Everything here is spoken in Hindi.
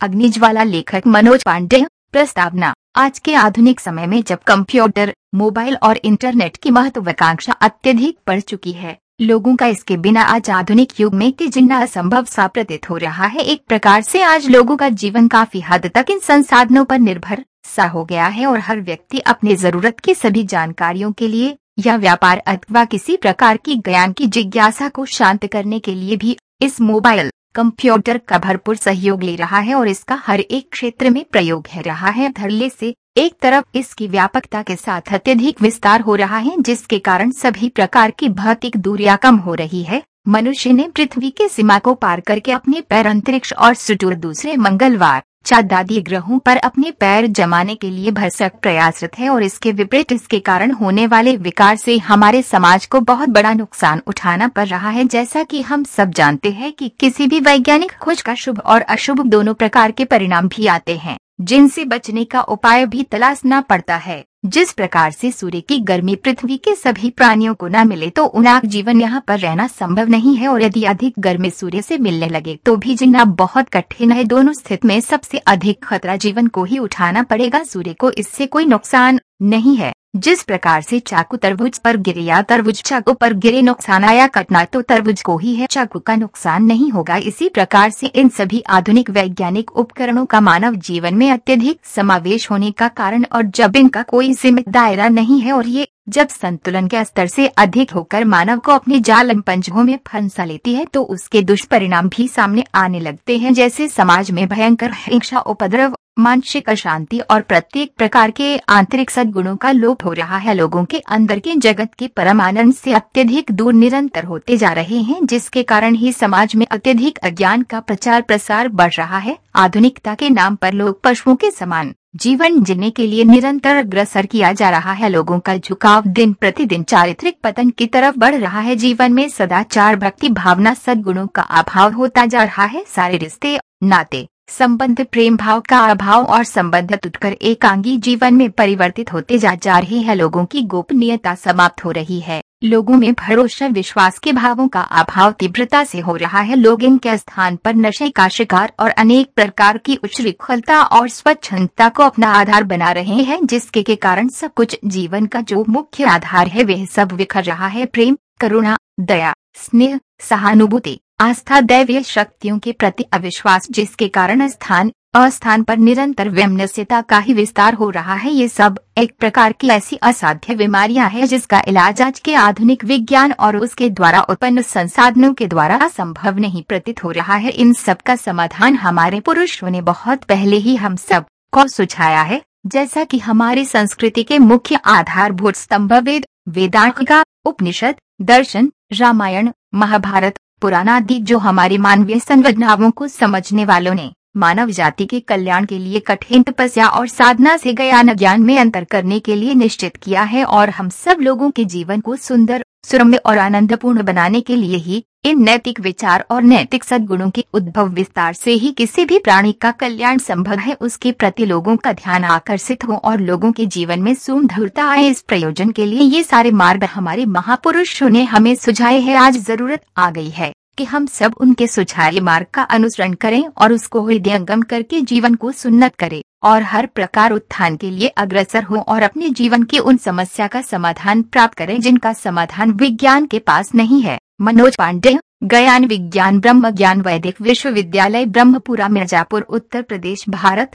अग्निज्वाला लेखक मनोज पांडे प्रस्तावना। आज के आधुनिक समय में जब कंप्यूटर, मोबाइल और इंटरनेट की महत्वाकांक्षा अत्यधिक बढ़ चुकी है, लोगों का इसके बिना आज आधुनिक युग में कि जिन्ना असंभव सा प्रतीत हो रहा है, एक प्रकार से आज लोगों का जीवन काफ़ी हद तक इन संसाधनों पर निर्भर सा हो गया है और हर व्यक्ति अपने ज़रूरत की सभी जानकारियों के लिए या व्यापार अथवा किसी प्रकार की ज्ञान की जिज्ञासा को शांत करने के लिए भी इस मोबाइल कंप्यूटर का भरपूर सहयोग ले रहा है और इसका हर एक क्षेत्र में प्रयोग है रहा है। धरले से एक तरफ़ इसकी व्यापकता के साथ अत्यधिक विस्तार हो रहा है, जिसके कारण सभी प्रकार की भौतिक दूरिया कम हो रही है। मनुष्य ने पृथ्वी के सीमा को पार करके अपने पैर अंतरिक्ष और सुटूर दूसरे मंगलवार चादादी ग्रहों पर अपने पैर जमाने के लिए भरसक प्रयासरत है और इसके विपरीत इसके कारण होने वाले विकार से हमारे समाज को बहुत बड़ा नुकसान उठाना पड़ रहा है। जैसा कि हम सब जानते हैं कि किसी भी वैज्ञानिक खोज का शुभ और अशुभ दोनों प्रकार के परिणाम भी आते हैं। जिनसे बचने का उपाय भी तलाशना पड़ता है। जिस प्रकार से सूर्य की गर्मी पृथ्वी के सभी प्राणियों को न मिले तो उनका जीवन यहाँ पर रहना संभव नहीं है और यदि अधिक गर्मी सूर्य से मिलने लगे तो भी जीना बहुत कठिन है। दोनों स्थिति में सबसे अधिक खतरा जीवन को ही उठाना पड़ेगा। सूर्य को इससे कोई नुकसान नहीं है। जिस प्रकार से चाकू तरबूज पर गिरे या तरबूज चाकू पर गिरे नुकसान आया, कटना तो तरबूज को ही है, चाकू का नुकसान नहीं होगा। इसी प्रकार से इन सभी आधुनिक वैज्ञानिक उपकरणों का मानव जीवन में अत्यधिक समावेश होने का कारण और जब इनका कोई सीमित दायरा नहीं है और ये जब संतुलन के स्तर से अधिक होकर मानव को अपने जाल पंजों में फंसा लेती है तो उसके दुष्परिणाम भी सामने आने लगते हैं। जैसे समाज में भयंकर हिंसा, उपद्रव, मानसिक अशांति और प्रत्येक प्रकार के आंतरिक सद्गुणों का लोप हो रहा है। लोगों के अंदर के जगत के परम आनंद से अत्यधिक दूर निरंतर होते जा रहे हैं, जिसके कारण ही समाज में अत्यधिक अज्ञान का प्रचार प्रसार बढ़ रहा है। आधुनिकता के नाम पर लोग पशुओं के समान जीवन जीने के लिए निरंतर अग्रसर किया जा रहा है। लोगों का झुकाव दिन प्रतिदिन चारित्रिक पतन की तरफ़ बढ़ रहा है। जीवन में सदाचार भक्ति भावना सद्गुणों का अभाव होता जा रहा है। सारे रिश्ते, नाते, संबंध, प्रेम भाव का अभाव और संबंध टूटकर एकांगी जीवन में परिवर्तित होते जा जा रहे हैं। लोगों की गोपनीयता समाप्त हो रही है। लोगों में भरोसा, विश्वास के भावों का अभाव तीव्रता से हो रहा है। लोग इनके स्थान पर नशे का शिकार और अनेक प्रकार की उच्छृंखलता और स्वच्छंदता को अपना आधार बना रहे हैं, जिसके के कारण सब कुछ जीवन का जो मुख्य आधार है, वह सब विखर रहा है। प्रेम, करुणा, दया, स्नेह, सहानुभूति, आस्था, दैवीय शक्तियों के प्रति अविश्वास, जिसके कारण स्थान अस्थान पर निरंतर वैमनस्यता का ही विस्तार हो रहा है। ये सब एक प्रकार की ऐसी असाध्य बीमारियाँ हैं जिसका इलाज आज के आधुनिक विज्ञान और उसके द्वारा उत्पन्न संसाधनों के द्वारा संभव नहीं प्रतीत हो रहा है। इन सब का समाधान हमारे पुरुषों ने बहुत पहले ही हम सबको सुझाया है। जैसा कि हमारी संस्कृति के मुख्य आधारभूत स्तंभ वेद, वेदांत का उपनिषद, दर्शन, रामायण, महाभारत, पुराणादि जो हमारी मानवीय संवेदनाओं को समझने वालों ने मानव जाति के कल्याण के लिए कठिन तपस्या और साधना से ज्ञान ज्ञान में अंतर करने के लिए निश्चित किया है और हम सब लोगों के जीवन को सुंदर, सुरम्य और आनंदपूर्ण बनाने के लिए ही इन नैतिक विचार और नैतिक सद्गुणों के उद्भव विस्तार से ही किसी भी प्राणी का कल्याण संभव है। उसके प्रति लोगों का ध्यान आकर्षित हो और लोगों के जीवन में सुमधुरता आए। इस प्रयोजन के लिए ये सारे मार्ग हमारे महापुरुषों ने हमें सुझाए हैं। आज ज़रूरत आ गई है। कि हम सब उनके सुझाए मार्ग का अनुसरण करें और उसको हृदयंगम करके जीवन को सुन्नत करें और हर प्रकार उत्थान के लिए अग्रसर हो और अपने जीवन की उन समस्या का समाधान प्राप्त करें जिनका समाधान विज्ञान के पास नहीं है। मनोज पांडे, ज्ञान विज्ञान ब्रह्म ज्ञान वैदिक विश्वविद्यालय ब्रह्मपुरा, मिर्जापुर, उत्तर प्रदेश, भारत।